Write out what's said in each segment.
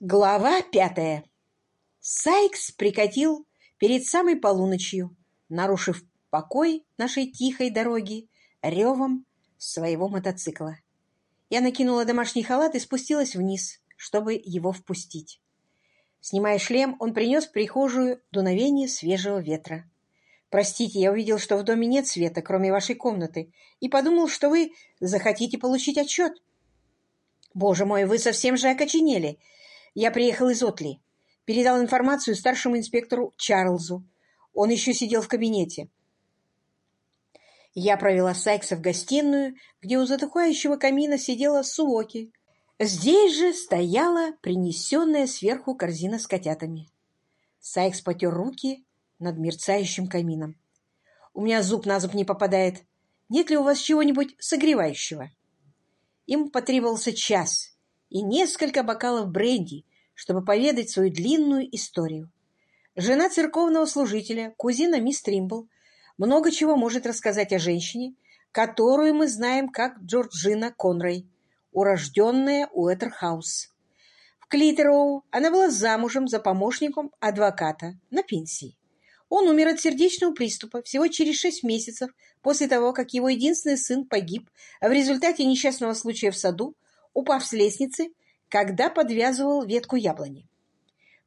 Глава пятая. Сайкс прикатил перед самой полуночью, нарушив покой нашей тихой дороги ревом своего мотоцикла. Я накинула домашний халат и спустилась вниз, чтобы его впустить. Снимая шлем, он принес в прихожую дуновение свежего ветра. «Простите, я увидел, что в доме нет света, кроме вашей комнаты, и подумал, что вы захотите получить отчет». «Боже мой, вы совсем же окоченели!» Я приехал из Отли. Передал информацию старшему инспектору Чарльзу. Он еще сидел в кабинете. Я провела Сайкса в гостиную, где у затухающего камина сидела Суоки. Здесь же стояла принесенная сверху корзина с котятами. Сайкс потер руки над мерцающим камином. «У меня зуб на зуб не попадает. Нет ли у вас чего-нибудь согревающего?» Им потребовался час, и несколько бокалов бренди, чтобы поведать свою длинную историю. Жена церковного служителя, кузина мисс Тримбл, много чего может рассказать о женщине, которую мы знаем как Джорджина Конрей, урожденная Уэтерхаус. В Клитероу она была замужем за помощником адвоката на пенсии. Он умер от сердечного приступа всего через шесть месяцев после того, как его единственный сын погиб в результате несчастного случая в саду, упав с лестницы когда подвязывал ветку яблони.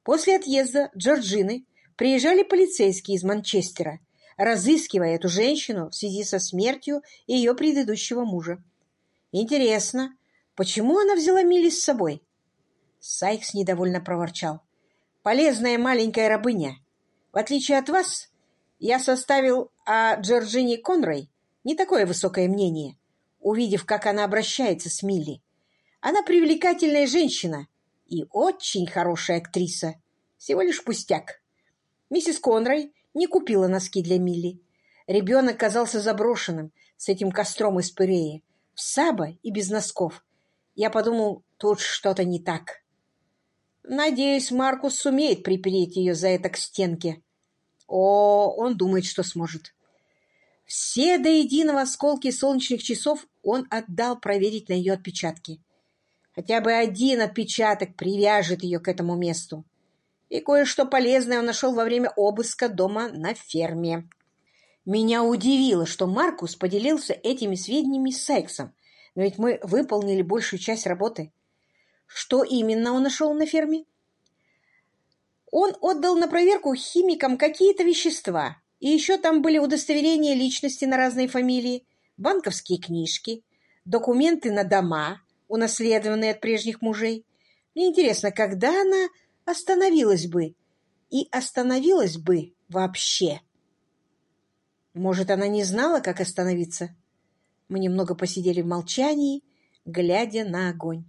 После отъезда Джорджины приезжали полицейские из Манчестера, разыскивая эту женщину в связи со смертью ее предыдущего мужа. Интересно, почему она взяла Милли с собой? Сайкс недовольно проворчал. «Полезная маленькая рабыня. В отличие от вас, я составил о Джорджине Конрой не такое высокое мнение, увидев, как она обращается с Милли. Она привлекательная женщина и очень хорошая актриса. Всего лишь пустяк. Миссис Конрой не купила носки для Милли. Ребенок казался заброшенным с этим костром из пыреи, в саба и без носков. Я подумал, тут что-то не так. Надеюсь, Маркус сумеет припереть ее за это к стенке. О, он думает, что сможет. Все до единого осколки солнечных часов он отдал проверить на ее отпечатки. Хотя бы один отпечаток привяжет ее к этому месту. И кое-что полезное он нашел во время обыска дома на ферме. Меня удивило, что Маркус поделился этими сведениями с Сайксом, но ведь мы выполнили большую часть работы. Что именно он нашел на ферме? Он отдал на проверку химикам какие-то вещества, и еще там были удостоверения личности на разные фамилии, банковские книжки, документы на дома, унаследованной от прежних мужей. Мне интересно, когда она остановилась бы? И остановилась бы вообще? Может, она не знала, как остановиться? Мы немного посидели в молчании, глядя на огонь.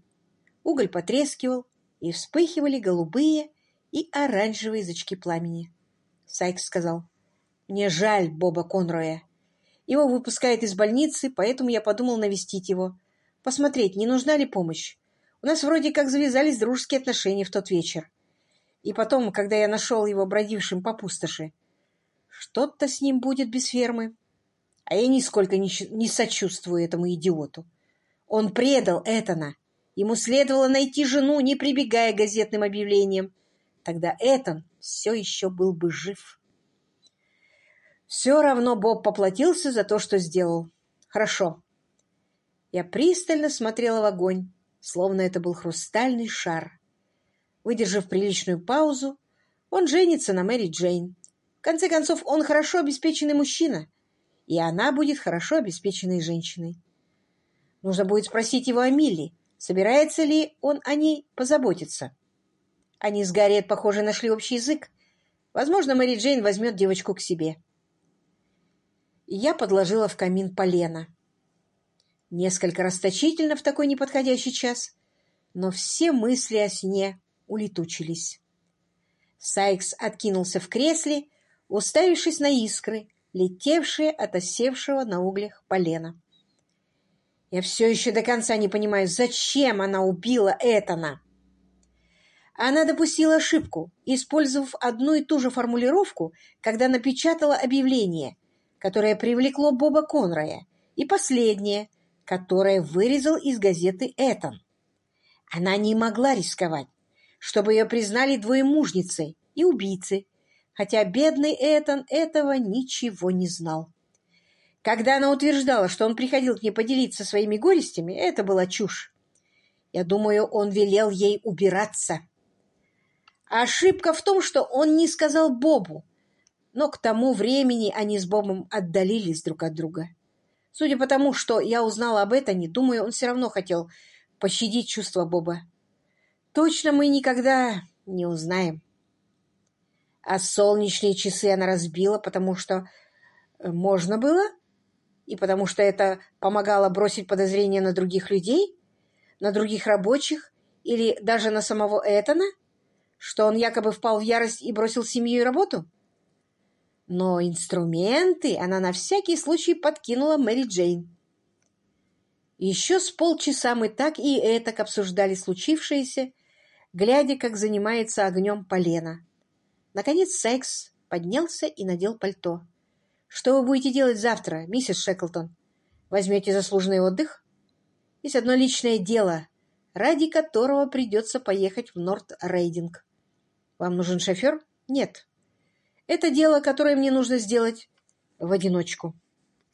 Уголь потрескивал, и вспыхивали голубые и оранжевые язычки пламени. Сайкс сказал, «Мне жаль Боба Конроя. Его выпускают из больницы, поэтому я подумал навестить его посмотреть, не нужна ли помощь. У нас вроде как завязались дружеские отношения в тот вечер. И потом, когда я нашел его бродившим по пустоши, что-то с ним будет без фермы. А я нисколько не, не сочувствую этому идиоту. Он предал Этана. Ему следовало найти жену, не прибегая к газетным объявлениям. Тогда Этан все еще был бы жив. Все равно Боб поплатился за то, что сделал. Хорошо, я пристально смотрела в огонь, словно это был хрустальный шар. Выдержав приличную паузу, он женится на Мэри Джейн. В конце концов, он хорошо обеспеченный мужчина, и она будет хорошо обеспеченной женщиной. Нужно будет спросить его о Милли, собирается ли он о ней позаботиться. Они с Гарриет, похоже, нашли общий язык. Возможно, Мэри Джейн возьмет девочку к себе. я подложила в камин полено несколько расточительно в такой неподходящий час, но все мысли о сне улетучились. Сайкс откинулся в кресле, уставившись на искры, летевшие от осевшего на углях полена. Я все еще до конца не понимаю, зачем она убила Этана. Она допустила ошибку, использовав одну и ту же формулировку, когда напечатала объявление, которое привлекло Боба Конрая, и последнее — которое вырезал из газеты Этон. Она не могла рисковать. чтобы ее признали двоемужницей и убийцей, хотя бедный Этан этого ничего не знал. Когда она утверждала, что он приходил к ней поделиться своими горестями, это была чушь. Я думаю, он велел ей убираться. Ошибка в том, что он не сказал Бобу, но к тому времени они с Бобом отдалились друг от друга. Судя по тому, что я узнала об этом, не думаю, он все равно хотел пощадить чувства Боба. Точно мы никогда не узнаем. А солнечные часы она разбила, потому что э, можно было, и потому что это помогало бросить подозрения на других людей, на других рабочих или даже на самого Этана, что он якобы впал в ярость и бросил семью и работу. Но инструменты она на всякий случай подкинула Мэри Джейн. Еще с полчаса мы так и этак обсуждали случившееся, глядя, как занимается огнем полена. Наконец Сайкс поднялся и надел пальто. «Что вы будете делать завтра, миссис Шеклтон? Возьмете заслуженный отдых? Есть одно личное дело, ради которого придется поехать в Норт-Рейдинг. Вам нужен шофер? Нет. Это дело, которое мне нужно сделать в одиночку.